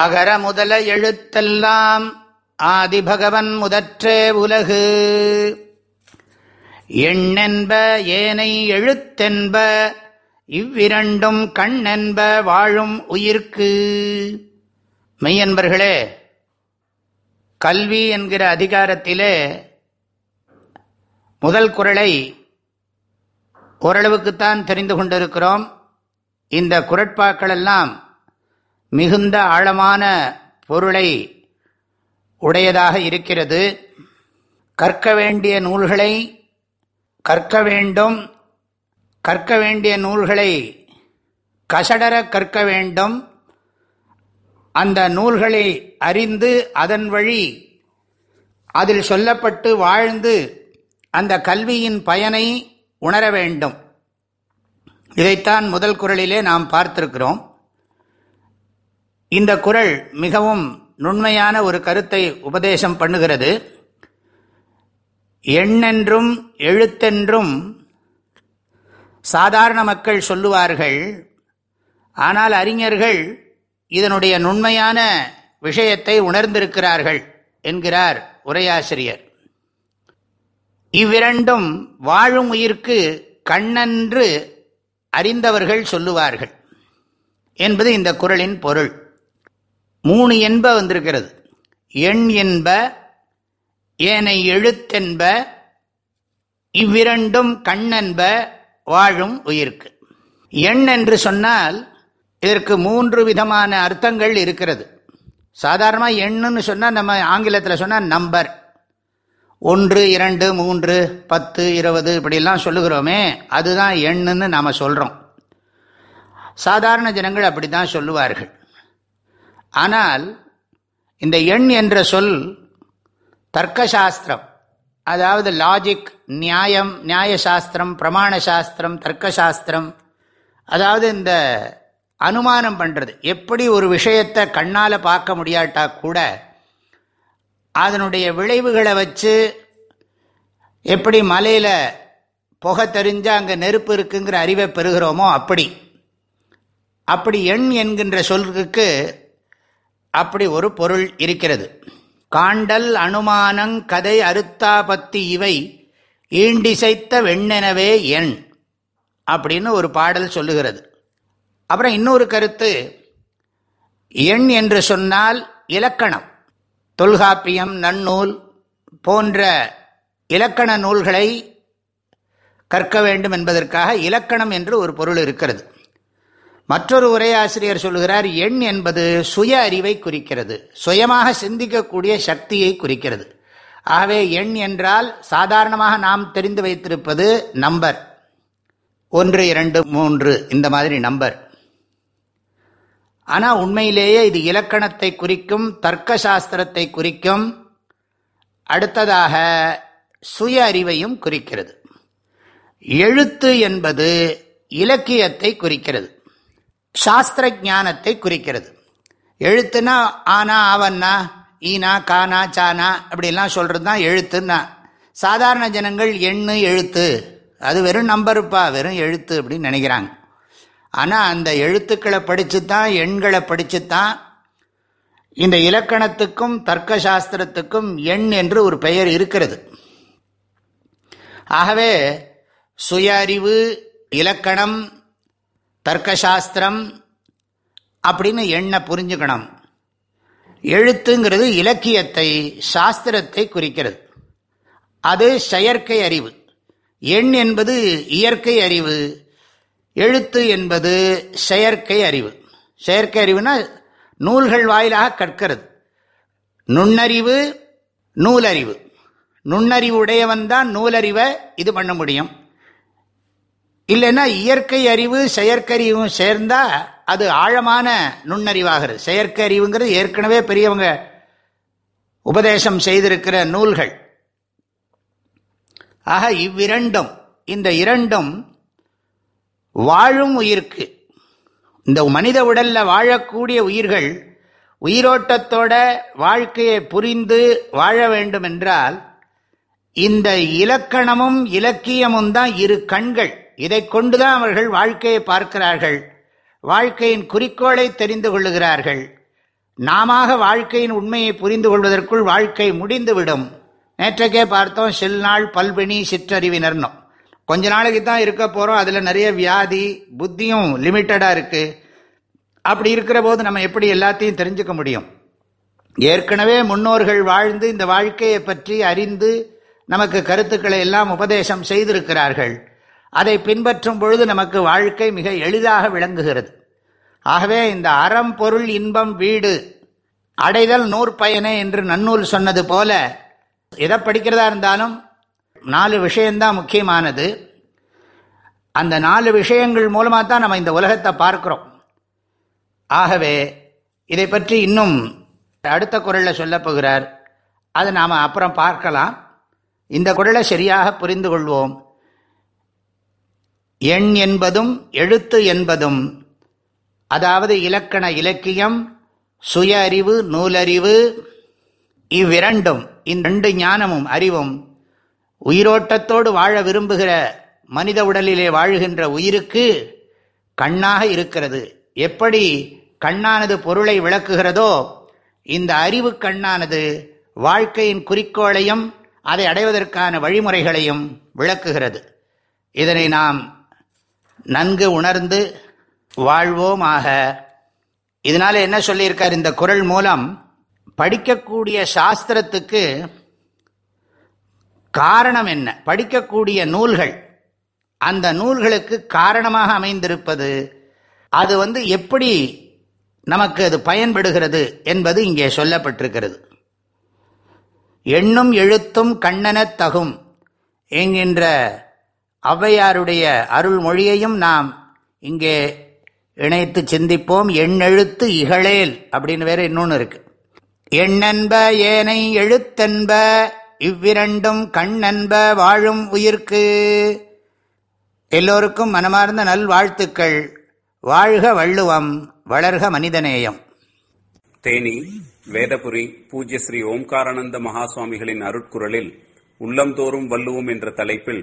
அகர முதல எழுத்தெல்லாம் ஆதிபகவன் முதற்றே உலகு. எண்ணென்ப ஏனை எழுத்தென்ப இவ்விரண்டும் கண்ணென்ப வாழும் உயிர்க்கு. மெய்யன்பர்களே கல்வி என்கிற அதிகாரத்திலே முதல் குரலை ஓரளவுக்குத்தான் தெரிந்து கொண்டிருக்கிறோம். இந்த குரட்பாக்களெல்லாம் மிகுந்த ஆழமான பொருளை உடையதாக இருக்கிறது. கற்க வேண்டிய நூல்களை கற்க வேண்டும். கற்க வேண்டிய நூல்களை கசடர கற்க வேண்டும். அந்த நூல்களை அறிந்து அதன் வழி அதில் சொல்லப்பட்டு வாழ்ந்து அந்த கல்வியின் பயனை உணர வேண்டும். இதைத்தான் முதல் குரலிலே நாம் பார்த்திருக்கிறோம். இந்த குரல் மிகவும் நுண்மையான ஒரு கருத்தை உபதேசம் பண்ணுகிறது. எண்ணென்றும் எழுத்தென்றும் சாதாரண மக்கள் சொல்லுவார்கள். ஆனால் அறிஞர்கள் இதனுடைய நுண்மையான விஷயத்தை உணர்ந்திருக்கிறார்கள் என்கிறார் உரையாசிரியர். இவ்விரண்டும் வாழும் உயிர்க்கு கண்ணன்று அறிந்தவர்கள் சொல்லுவார்கள் என்பது இந்த குரலின் பொருள். மூணு என்ப வந்திருக்கிறது. எண் என்ப ஏனை எழுத்தென்ப இவ்விரண்டும் கண்ணென்ப வாழும் உயிர்க்கு. எண் என்று சொன்னால் இதற்கு மூன்று விதமான அர்த்தங்கள் இருக்கிறது. சாதாரணமாக எண்ணுன்னு சொன்னால் நம்ம ஆங்கிலத்தில் சொன்னால் நம்பர். ஒன்று இரண்டு மூன்று பத்து இருபது இப்படிலாம் சொல்லுகிறோமே அதுதான் எண்ணுன்னு நாம் சொல்கிறோம் சாதாரண ஜனங்கள் அப்படி தான் சொல்லுவார்கள். ஆனால் இந்த எண் என்ற சொல் தர்க்கசாஸ்திரம் அதாவது லாஜிக் நியாயம் நியாயசாஸ்திரம் பிரமாண சாஸ்திரம் தர்க்கசாஸ்திரம் அதாவது இந்த அனுமானம் பண்ணுறது எப்படி ஒரு விஷயத்தை கண்ணால் பார்க்க முடியாட்டா கூட அதனுடைய விளைவுகளை வச்சு எப்படி மலையில் புகை தெரிஞ்சால் அங்கே நெருப்பு இருக்குங்கிற அறிவை பெறுகிறோமோ அப்படி. அப்படி எண் என்கின்ற சொல்லுக்கு அப்படி ஒரு பொருள் இருக்கிறது. காண்டல் அனுமானங் கதை அருத்தாபத்தி இவை ஈண்டிசைத்த வெண்ணெனவே எண் அப்படின்னு ஒரு பாடல் சொல்லுகிறது. அப்புறம் இன்னொரு கருத்து எண் என்று சொன்னால் இலக்கணம் தொல்காப்பியம் நன்னூல் போன்ற இலக்கண நூல்களை கற்க வேண்டும் என்பதற்காக இலக்கணம் என்று ஒரு பொருள் இருக்கிறது. மற்றொரு உரையாசிரியர் சொல்கிறார் எண் என்பது சுய அறிவை குறிக்கிறது. சுயமாக சிந்திக்கக்கூடிய சக்தியை குறிக்கிறது. ஆகவே எண் என்றால் சாதாரணமாக நாம் தெரிந்து வைத்திருப்பது நம்பர். ஒன்று இரண்டு மூன்று இந்த மாதிரி நம்பர். ஆனால் உண்மையிலேயே இது இலக்கணத்தை குறிக்கும் தர்க்க சாஸ்திரத்தை குறிக்கும். அடுத்ததாக சுய அறிவையும் குறிக்கிறது. எழுத்து என்பது இலக்கியத்தை குறிக்கிறது. சாஸ்திர ஞானத்தை குறிக்கிறது. எழுத்துனா ஆனா ஆவன்னா ஈனா கானா சானா அப்படிலாம் சொல்கிறது தான் எழுத்துன்னா. சாதாரண ஜனங்கள் எண்ணு எழுத்து. அது வெறும் நம்பருப்பா வெறும் எழுத்து அப்படின்னு நினைக்கிறாங்க. ஆனால் அந்த எழுத்துக்களை படித்து தான் எண்களை படித்து தான் இந்த இலக்கணத்துக்கும் தர்க்க சாஸ்திரத்துக்கும் எண் என்று ஒரு பெயர் இருக்கிறது. ஆகவே சுய அறிவு இலக்கணம் தர்க்கசாஸ்திரம் அப்படின்னு எண்ண புரிஞ்சுக்கணும். எழுத்துங்கிறது இலக்கியத்தை சாஸ்திரத்தை குறிக்கிறது. அது செயற்கை அறிவு. எண் என்பது இயற்கை அறிவு எழுத்து என்பது செயற்கை அறிவு. செயற்கை அறிவுனா நூல்கள் வாயிலாக கற்கிறது. நுண்ணறிவு நூலறிவு. நுண்ணறிவு உடையவன் தான் நூலறிவை இது பண்ண முடியும். இல்லைன்னா இயற்கை அறிவு செயற்கறிவும் சேர்ந்தா அது ஆழமான நுண்ணறிவாகிறது. செயற்கை அறிவுங்கிறது ஏற்கனவே பெரியவங்க உபதேசம் செய்திருக்கிற நூல்கள். ஆக இவ்விரண்டும் இந்த இரண்டும் வாழும் உயிர்க்கு இந்த மனித உடல்ல வாழக்கூடிய உயிர்கள் உயிரோட்டத்தோட வாழ்க்கையை புரிந்து வாழ வேண்டும் என்றால் இந்த இலக்கணமும் இலக்கியமும் தான் இரு கண்கள். இதை கொண்டுதான் அவர்கள் வாழ்க்கையை பார்க்கிறார்கள். வாழ்க்கையின் குறிக்கோளை தெரிந்து கொள்ளுகிறார்கள். நாம வாழ்க்கையின் உண்மையை புரிந்து கொள்வதற்குள் வாழ்க்கை முடிந்துவிடும். நேற்றைக்கே பார்த்தோம் செல்நாள் பல்பினி சிற்றறிவினர்னும் கொஞ்ச நாளைக்கு தான் இருக்க போகிறோம் அதில் நிறைய வியாதி புத்தியும் லிமிட்டடாக இருக்குது அப்படி இருக்கிற போது நம்ம எப்படி எல்லாத்தையும் தெரிஞ்சுக்க முடியும்? ஏற்கனவே முன்னோர்கள் வாழ்ந்து இந்த வாழ்க்கையை பற்றி அறிந்து நமக்கு கருத்துக்களை எல்லாம் உபதேசம் செய்திருக்கிறார்கள். அதை பின்பற்றும் பொழுது நமக்கு வாழ்க்கை மிக எளிதாக விளங்குகிறது. ஆகவே இந்த அறம் பொருள் இன்பம் வீடு அடைதல் நூற்பயனே என்று நன்னூல் சொன்னது போல எதை படிக்கிறதா இருந்தாலும் நாலு விஷயம்தான் முக்கியமானது. அந்த நாலு விஷயங்கள் மூலமாக தான் நம்ம இந்த உலகத்தை பார்க்குறோம். ஆகவே இதை பற்றி இன்னும் அடுத்த குரலில் சொல்ல போகிறார். அதை நாம் அப்புறம் பார்க்கலாம். இந்த குரலை சரியாக புரிந்து கொள்வோம். எண் என்பதும் எழுத்து என்பதும். அதாவது இலக்கண இலக்கியம் சுய அறிவு நூலறிவு இவ்விரண்டும் இந்த ரெண்டு ஞானமும் அறிவும் உயிரோட்டத்தோடு வாழ விரும்புகிற மனித உடலிலே வாழ்கின்ற உயிருக்கு கண்ணாக இருக்கிறது. எப்படி கண்ணானது பொருளை விளக்குகிறதோ இந்த அறிவு கண்ணானது வாழ்க்கையின் குறிக்கோளையும் அதை அடைவதற்கான வழிமுறைகளையும் விளக்குகிறது. இதனை நாம் நன்கு உணர்ந்து வாழ்வோமாக. இதனால என்ன சொல்லியிருக்கார்? இந்த குரல் மூலம் படிக்கக்கூடிய சாஸ்திரத்துக்கு காரணம் என்ன? படிக்கக்கூடிய நூல்கள். அந்த நூல்களுக்கு காரணமாக அமைந்திருப்பது அது வந்து எப்படி நமக்கு அது பயன்படுகிறது என்பது இங்கே சொல்லப்பட்டிருக்கிறது. எண்ணும் எழுத்தும் கண்ணனத் தகும் என்கின்ற ஔவையாருடைய அருள்மொழியையும் நாம் இங்கே இணைத்து சிந்திப்போம். எண்ணெழுத்து இகழேல் அப்படின்னு வேற இன்னொன்று இருக்கு. எண்ணென்ப ஏனை எழுத்தென்ப இவ்விரண்டும் கண்ணென்ப வாழும் உயிர்க்கு. எல்லோருக்கும் மனமார்ந்த நல்வாழ்த்துக்கள். வாழ்க வள்ளுவம் வளர்க மனிதநேயம். தேனி வேதபுரி பூஜ்ய ஸ்ரீ ஓம்காரானந்த மகாசுவாமிகளின் அருட்குரலில் உள்ளந்தோறும் வள்ளுவோம் என்ற தலைப்பில்